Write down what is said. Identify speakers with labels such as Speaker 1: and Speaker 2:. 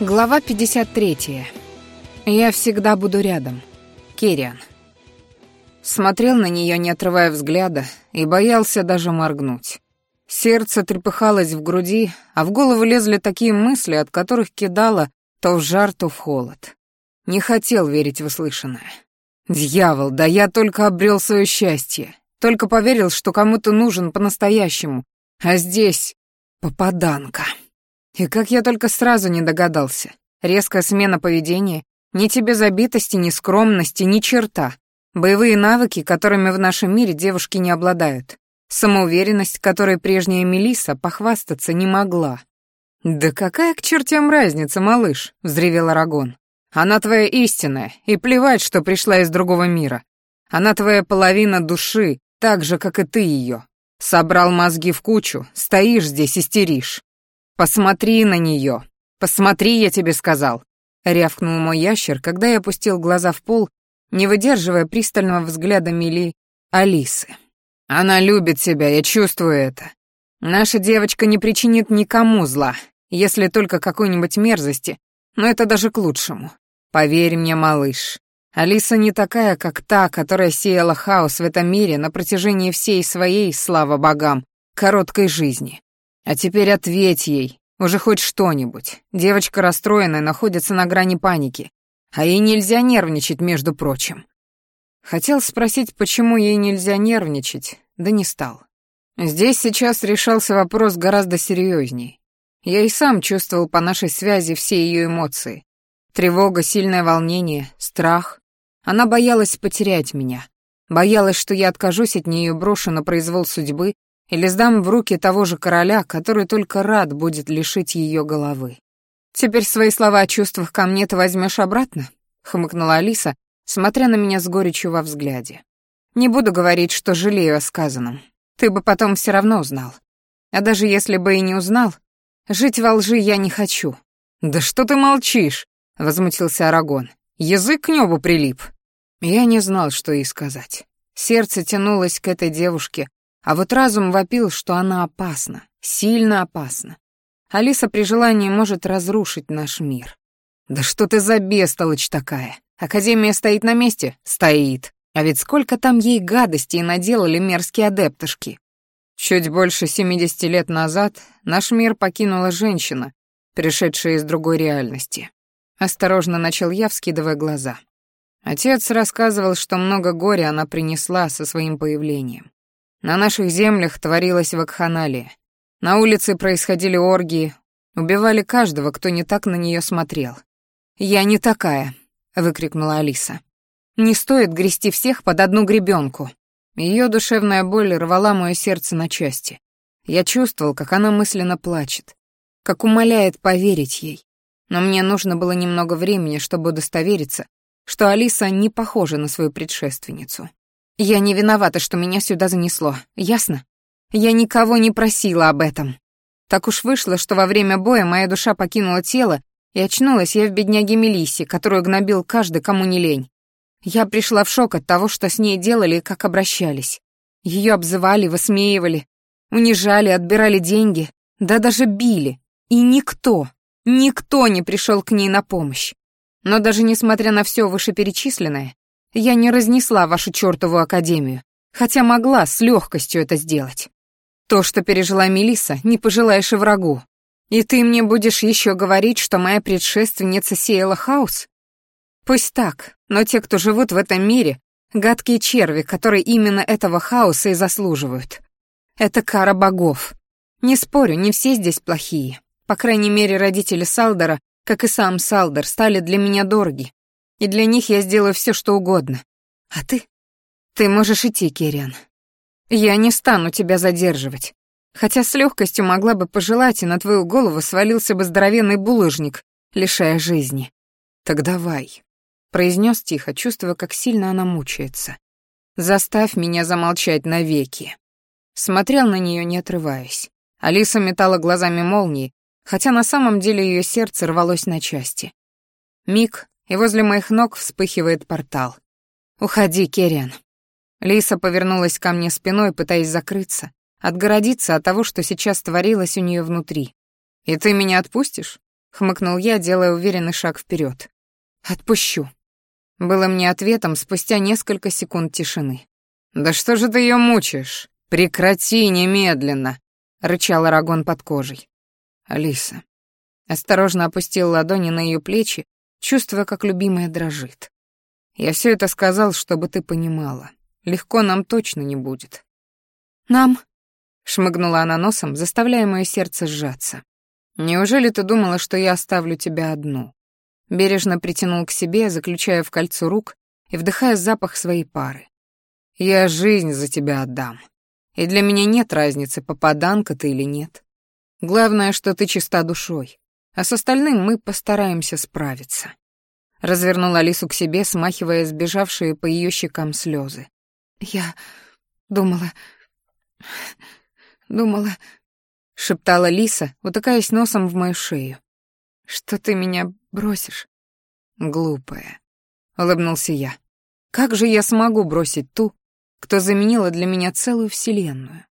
Speaker 1: Глава 53. Я всегда буду рядом. Керриан. Смотрел на нее, не отрывая взгляда, и боялся даже моргнуть. Сердце трепыхалось в груди, а в голову лезли такие мысли, от которых кидало то в жар, то в холод. Не хотел верить в услышанное. «Дьявол, да я только обрел свое счастье, только поверил, что кому-то нужен по-настоящему, а здесь попаданка». И как я только сразу не догадался. Резкая смена поведения, ни тебе забитости, ни скромности, ни черта. Боевые навыки, которыми в нашем мире девушки не обладают. Самоуверенность, которой прежняя Мелиса похвастаться не могла. «Да какая к чертям разница, малыш?» — взревел Арагон. «Она твоя истинная, и плевать, что пришла из другого мира. Она твоя половина души, так же, как и ты ее. Собрал мозги в кучу, стоишь здесь истеришь. «Посмотри на нее! Посмотри, я тебе сказал!» — рявкнул мой ящер, когда я опустил глаза в пол, не выдерживая пристального взгляда Мили Алисы. «Она любит тебя, я чувствую это. Наша девочка не причинит никому зла, если только какой-нибудь мерзости, но это даже к лучшему. Поверь мне, малыш, Алиса не такая, как та, которая сеяла хаос в этом мире на протяжении всей своей, слава богам, короткой жизни. «А теперь ответь ей, уже хоть что-нибудь. Девочка расстроенная, находится на грани паники. А ей нельзя нервничать, между прочим». Хотел спросить, почему ей нельзя нервничать, да не стал. Здесь сейчас решался вопрос гораздо серьезней. Я и сам чувствовал по нашей связи все ее эмоции. Тревога, сильное волнение, страх. Она боялась потерять меня. Боялась, что я откажусь от нее и брошу на произвол судьбы, или сдам в руки того же короля, который только рад будет лишить ее головы. «Теперь свои слова о чувствах ко мне ты возьмешь обратно?» — хмыкнула Алиса, смотря на меня с горечью во взгляде. «Не буду говорить, что жалею о сказанном. Ты бы потом все равно узнал. А даже если бы и не узнал, жить во лжи я не хочу». «Да что ты молчишь?» — возмутился Арагон. «Язык к небу прилип». Я не знал, что ей сказать. Сердце тянулось к этой девушке, а вот разум вопил, что она опасна, сильно опасна. Алиса при желании может разрушить наш мир. «Да что ты за бестолочь такая? Академия стоит на месте?» «Стоит. А ведь сколько там ей гадостей наделали мерзкие адептышки!» Чуть больше 70 лет назад наш мир покинула женщина, пришедшая из другой реальности. Осторожно начал я, вскидывая глаза. Отец рассказывал, что много горя она принесла со своим появлением. На наших землях творилась вакханалия. На улице происходили оргии, убивали каждого, кто не так на нее смотрел. «Я не такая», — выкрикнула Алиса. «Не стоит грести всех под одну гребенку. Ее душевная боль рвала мое сердце на части. Я чувствовал, как она мысленно плачет, как умоляет поверить ей. Но мне нужно было немного времени, чтобы удостовериться, что Алиса не похожа на свою предшественницу. Я не виновата, что меня сюда занесло, ясно? Я никого не просила об этом. Так уж вышло, что во время боя моя душа покинула тело, и очнулась я в бедняге Мелиссе, которую гнобил каждый, кому не лень. Я пришла в шок от того, что с ней делали и как обращались. Ее обзывали, высмеивали, унижали, отбирали деньги, да даже били. И никто, никто не пришел к ней на помощь. Но даже несмотря на все вышеперечисленное, я не разнесла вашу чертову академию, хотя могла с легкостью это сделать. То, что пережила Мелиса, не пожелаешь и врагу. И ты мне будешь еще говорить, что моя предшественница сеяла хаос? Пусть так, но те, кто живут в этом мире, гадкие черви, которые именно этого хаоса и заслуживают. Это кара богов. Не спорю, не все здесь плохие. По крайней мере, родители Салдера, как и сам Салдер, стали для меня дороги, и для них я сделаю все, что угодно. А ты? Ты можешь идти, Керриан. Я не стану тебя задерживать. Хотя с легкостью могла бы пожелать, и на твою голову свалился бы здоровенный булыжник, лишая жизни. Так давай, произнес тихо, чувствуя, как сильно она мучается. Заставь меня замолчать навеки. Смотрел на нее, не отрываясь. Алиса метала глазами молнии, хотя на самом деле ее сердце рвалось на части. Миг, и возле моих ног вспыхивает портал. «Уходи, Керриан». Лиса повернулась ко мне спиной, пытаясь закрыться, отгородиться от того, что сейчас творилось у нее внутри. «И ты меня отпустишь?» — хмыкнул я, делая уверенный шаг вперед. «Отпущу». Было мне ответом спустя несколько секунд тишины. «Да что же ты ее мучаешь? Прекрати немедленно!» — рычал Арагон под кожей. «Алиса». Осторожно опустил ладони на ее плечи чувствуя, как любимая дрожит. Я все это сказал, чтобы ты понимала. Легко нам точно не будет. Нам? Шмыгнула она носом, заставляя мое сердце сжаться. Неужели ты думала, что я оставлю тебя одну? Бережно притянул к себе, заключая в кольцо рук и вдыхая запах своей пары. Я жизнь за тебя отдам. И для меня нет разницы, попаданка ты или нет. Главное, что ты чиста душой а с остальным мы постараемся справиться. Развернула Алису к себе, смахивая сбежавшие по ее щекам слезы. Я думала... думала... Шептала Лиса, утыкаясь носом в мою шею. «Что ты меня бросишь?» «Глупая», — улыбнулся я. «Как же я смогу бросить ту, кто заменила для меня целую вселенную?»